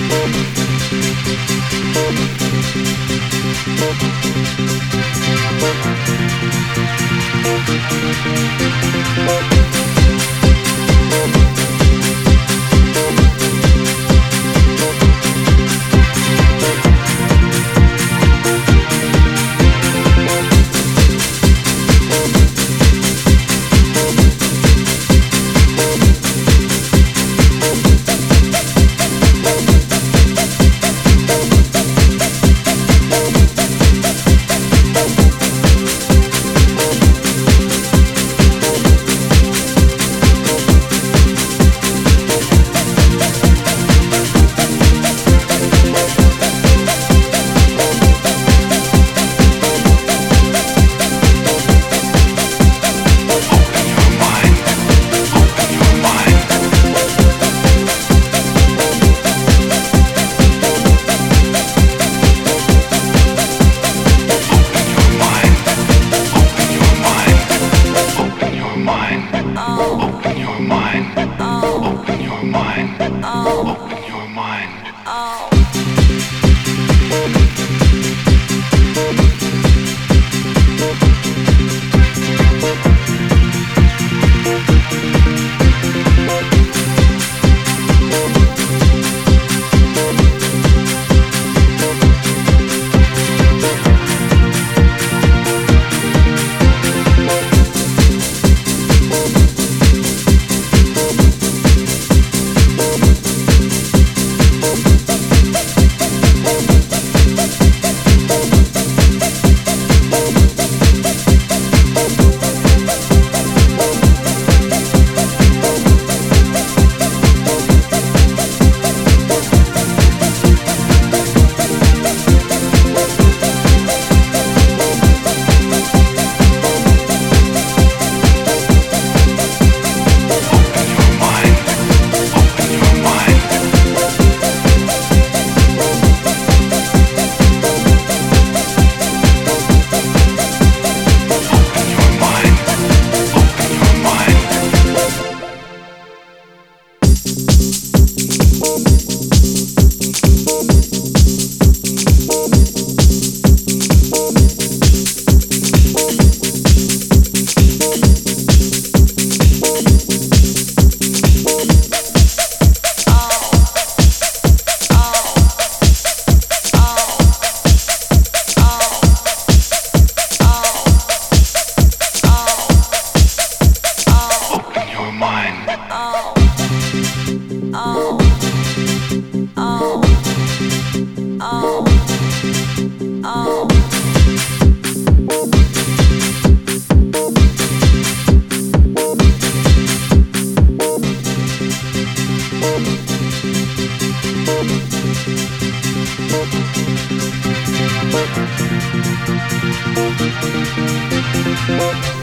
Thank you. mine. Oh. Thank